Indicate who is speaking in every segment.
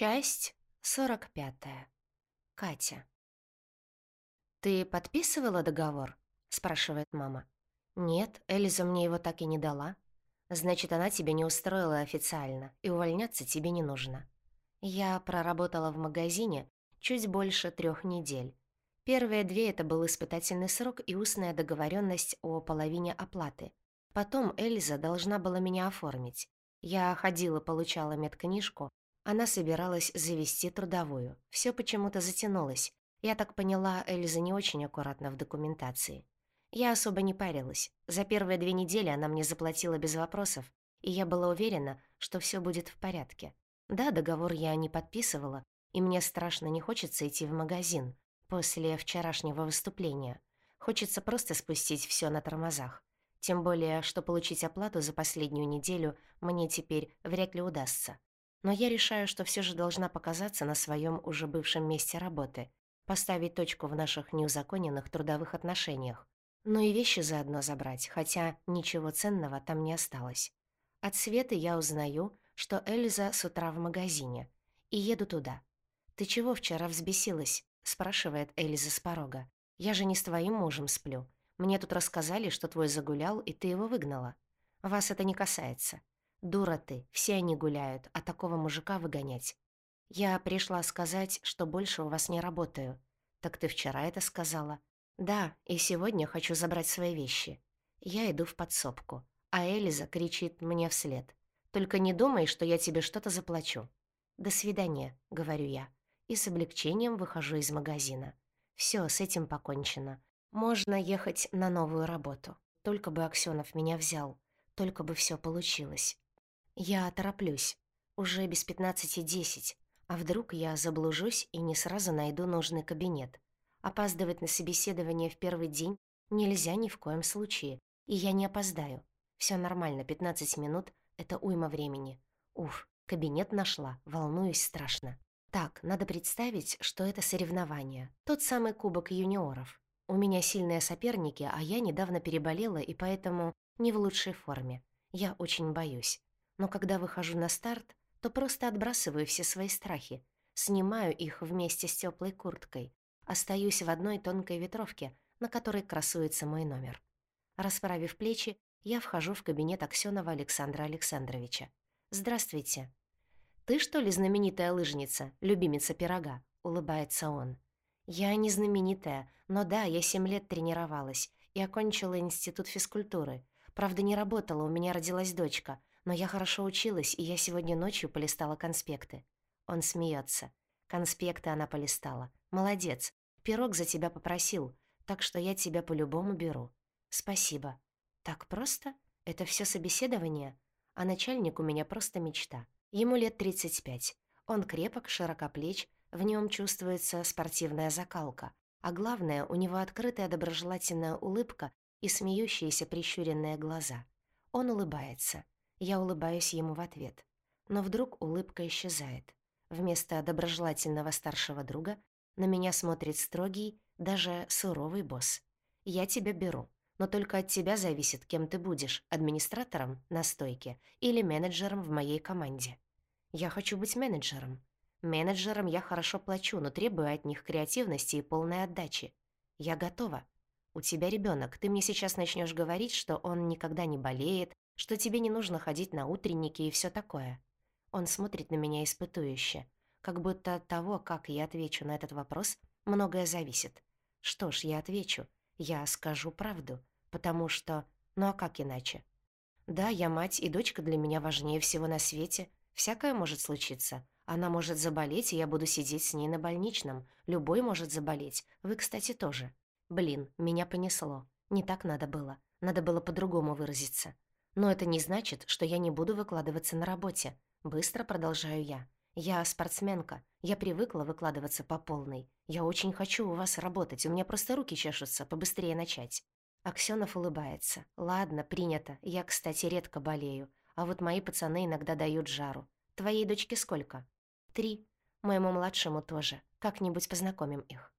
Speaker 1: Часть 45. Катя. «Ты подписывала договор?» — спрашивает мама. «Нет, Элиза мне его так и не дала. Значит, она тебя не устроила официально, и увольняться тебе не нужно. Я проработала в магазине чуть больше трех недель. Первые две — это был испытательный срок и устная договоренность о половине оплаты. Потом Эльза должна была меня оформить. Я ходила, получала медкнижку, она собиралась завести трудовую. Все почему-то затянулось. Я так поняла, Эльза не очень аккуратна в документации. Я особо не парилась. За первые две недели она мне заплатила без вопросов, и я была уверена, что все будет в порядке. Да, договор я не подписывала, и мне страшно не хочется идти в магазин после вчерашнего выступления. Хочется просто спустить все на тормозах. Тем более, что получить оплату за последнюю неделю мне теперь вряд ли удастся. Но я решаю, что все же должна показаться на своем уже бывшем месте работы, поставить точку в наших неузаконенных трудовых отношениях. Ну и вещи заодно забрать, хотя ничего ценного там не осталось. От Светы я узнаю, что Эльза с утра в магазине, и еду туда. «Ты чего вчера взбесилась?» – спрашивает Эльза с порога. «Я же не с твоим мужем сплю. Мне тут рассказали, что твой загулял, и ты его выгнала. Вас это не касается. «Дура ты, все они гуляют, а такого мужика выгонять». «Я пришла сказать, что больше у вас не работаю». «Так ты вчера это сказала?» «Да, и сегодня хочу забрать свои вещи». Я иду в подсобку, а Элиза кричит мне вслед. «Только не думай, что я тебе что-то заплачу». «До свидания», — говорю я, и с облегчением выхожу из магазина. Все, с этим покончено. Можно ехать на новую работу. Только бы Аксёнов меня взял. Только бы все получилось. Я тороплюсь. Уже без пятнадцати десять. А вдруг я заблужусь и не сразу найду нужный кабинет? Опаздывать на собеседование в первый день нельзя ни в коем случае. И я не опоздаю. Все нормально, 15 минут — это уйма времени. Уф, кабинет нашла, волнуюсь страшно. Так, надо представить, что это соревнование. Тот самый кубок юниоров. У меня сильные соперники, а я недавно переболела и поэтому не в лучшей форме. Я очень боюсь. Но когда выхожу на старт, то просто отбрасываю все свои страхи, снимаю их вместе с теплой курткой, остаюсь в одной тонкой ветровке, на которой красуется мой номер. Расправив плечи, я вхожу в кабинет Аксёнова Александра Александровича. «Здравствуйте». «Ты, что ли, знаменитая лыжница, любимица пирога?» — улыбается он. «Я не знаменитая, но да, я семь лет тренировалась и окончила институт физкультуры. Правда, не работала, у меня родилась дочка, но я хорошо училась, и я сегодня ночью полистала конспекты. Он смеется. Конспекты она полистала. Молодец. Пирог за тебя попросил, так что я тебя по-любому беру. Спасибо. Так просто? Это все собеседование? А начальник у меня просто мечта. Ему лет 35. Он крепок, широкоплеч, в нем чувствуется спортивная закалка. А главное, у него открытая доброжелательная улыбка и смеющиеся прищуренные глаза. Он улыбается. Я улыбаюсь ему в ответ. Но вдруг улыбка исчезает. Вместо доброжелательного старшего друга на меня смотрит строгий, даже суровый босс. «Я тебя беру, но только от тебя зависит, кем ты будешь, администратором на стойке или менеджером в моей команде. Я хочу быть менеджером. Менеджерам я хорошо плачу, но требую от них креативности и полной отдачи. Я готова. У тебя ребенок, ты мне сейчас начнешь говорить, что он никогда не болеет, что тебе не нужно ходить на утренники и все такое. Он смотрит на меня испытующе, как будто от того, как я отвечу на этот вопрос, многое зависит. Что ж, я отвечу. Я скажу правду, потому что... Ну а как иначе? Да, я мать, и дочка для меня важнее всего на свете. Всякое может случиться. Она может заболеть, и я буду сидеть с ней на больничном. Любой может заболеть. Вы, кстати, тоже. Блин, меня понесло. Не так надо было. Надо было по-другому выразиться. Но это не значит, что я не буду выкладываться на работе. Быстро продолжаю я. Я спортсменка. Я привыкла выкладываться по полной. Я очень хочу у вас работать. У меня просто руки чешутся побыстрее начать. Аксёнов улыбается. «Ладно, принято. Я, кстати, редко болею. А вот мои пацаны иногда дают жару. Твоей дочке сколько?» «Три. Моему младшему тоже. Как-нибудь познакомим их».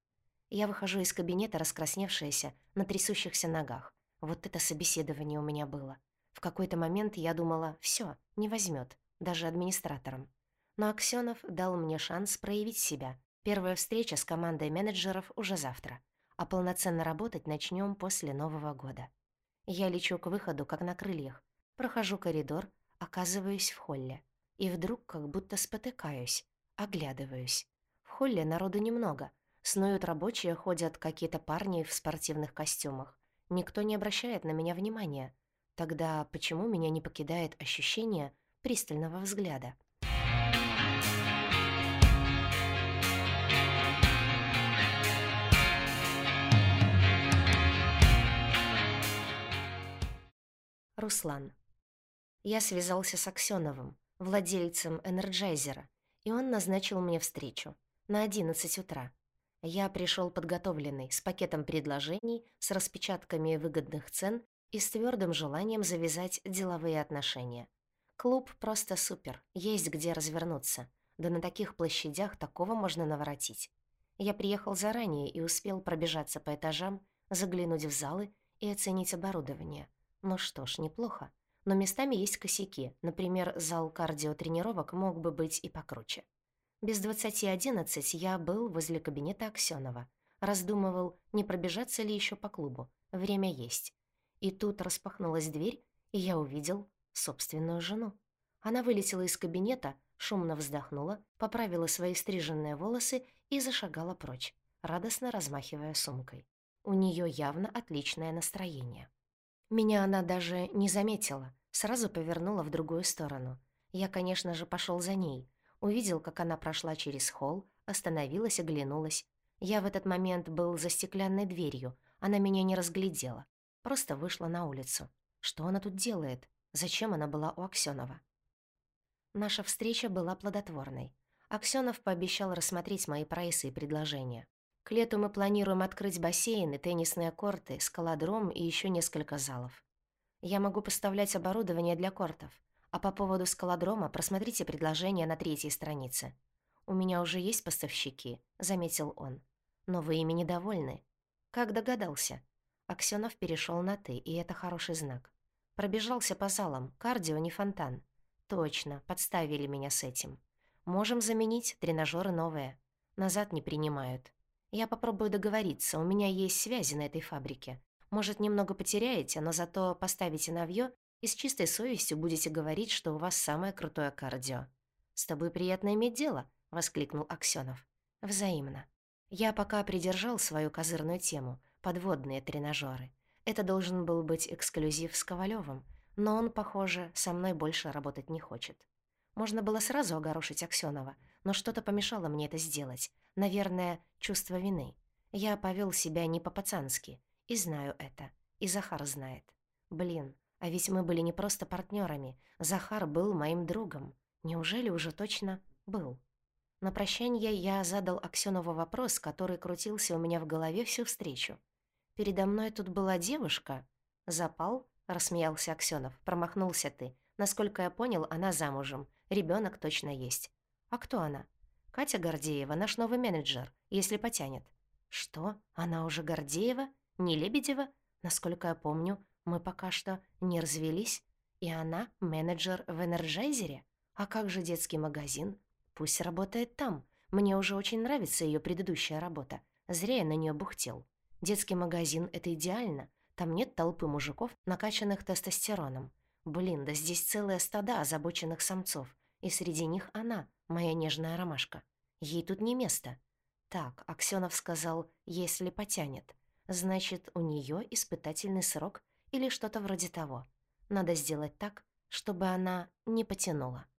Speaker 1: Я выхожу из кабинета, раскрасневшаяся, на трясущихся ногах. Вот это собеседование у меня было. В какой-то момент я думала, все, не возьмет, даже администратором. Но Аксёнов дал мне шанс проявить себя. Первая встреча с командой менеджеров уже завтра, а полноценно работать начнем после Нового года. Я лечу к выходу, как на крыльях, прохожу коридор, оказываюсь в холле. И вдруг как будто спотыкаюсь, оглядываюсь. В холле народу немного. Снуют рабочие, ходят какие-то парни в спортивных костюмах. Никто не обращает на меня внимания. Тогда почему меня не покидает ощущение пристального взгляда? Руслан. Я связался с Аксёновым, владельцем Энерджайзера, и он назначил мне встречу на 11 утра. Я пришел подготовленный, с пакетом предложений, с распечатками выгодных цен и с твердым желанием завязать деловые отношения. Клуб просто супер, есть где развернуться. Да на таких площадях такого можно наворотить. Я приехал заранее и успел пробежаться по этажам, заглянуть в залы и оценить оборудование. Ну что ж, неплохо. Но местами есть косяки. Например, зал кардиотренировок мог бы быть и покруче. Без двадцати одиннадцать я был возле кабинета Аксёнова. Раздумывал, не пробежаться ли еще по клубу. Время есть. И тут распахнулась дверь, и я увидел собственную жену. Она вылетела из кабинета, шумно вздохнула, поправила свои стриженные волосы и зашагала прочь, радостно размахивая сумкой. У нее явно отличное настроение. Меня она даже не заметила, сразу повернула в другую сторону. Я, конечно же, пошел за ней — Увидел, как она прошла через холл, остановилась, оглянулась. Я в этот момент был за стеклянной дверью. Она меня не разглядела. Просто вышла на улицу. Что она тут делает? Зачем она была у Аксёнова? Наша встреча была плодотворной. Аксёнов пообещал рассмотреть мои прайсы и предложения. К лету мы планируем открыть бассейны, теннисные корты, скалодром и еще несколько залов. Я могу поставлять оборудование для кортов. А по поводу скалодрома просмотрите предложение на третьей странице. У меня уже есть поставщики, заметил он. Но вы ими недовольны. Как догадался? Аксёнов перешел на «ты», и это хороший знак. Пробежался по залам, кардио не фонтан. Точно, подставили меня с этим. Можем заменить, тренажеры новые. Назад не принимают. Я попробую договориться, у меня есть связи на этой фабрике. Может, немного потеряете, но зато поставите навьё и с чистой совестью будете говорить, что у вас самое крутое кардио. «С тобой приятно иметь дело», — воскликнул Аксёнов. «Взаимно. Я пока придержал свою козырную тему — подводные тренажеры. Это должен был быть эксклюзив с Ковалёвым, но он, похоже, со мной больше работать не хочет. Можно было сразу огорошить Аксёнова, но что-то помешало мне это сделать. Наверное, чувство вины. Я повел себя не по-пацански, и знаю это, и Захар знает. Блин, а ведь мы были не просто партнерами. Захар был моим другом. Неужели уже точно был? На прощание я задал Аксёнову вопрос, который крутился у меня в голове всю встречу. «Передо мной тут была девушка?» «Запал?» — рассмеялся Аксёнов. «Промахнулся ты. Насколько я понял, она замужем. Ребенок точно есть». «А кто она?» «Катя Гордеева, наш новый менеджер, если потянет». «Что? Она уже Гордеева? Не Лебедева? Насколько я помню, мы пока что не развелись, и она менеджер в Энерджайзере. А как же детский магазин? Пусть работает там. Мне уже очень нравится ее предыдущая работа. Зря я на нее бухтел. Детский магазин — это идеально. Там нет толпы мужиков, накачанных тестостероном. Блин, да здесь целая стада озабоченных самцов. И среди них она, моя нежная ромашка. Ей тут не место. Так, Аксёнов сказал, если потянет. Значит, у нее испытательный срок или что-то вроде того. Надо сделать так, чтобы она не потянула.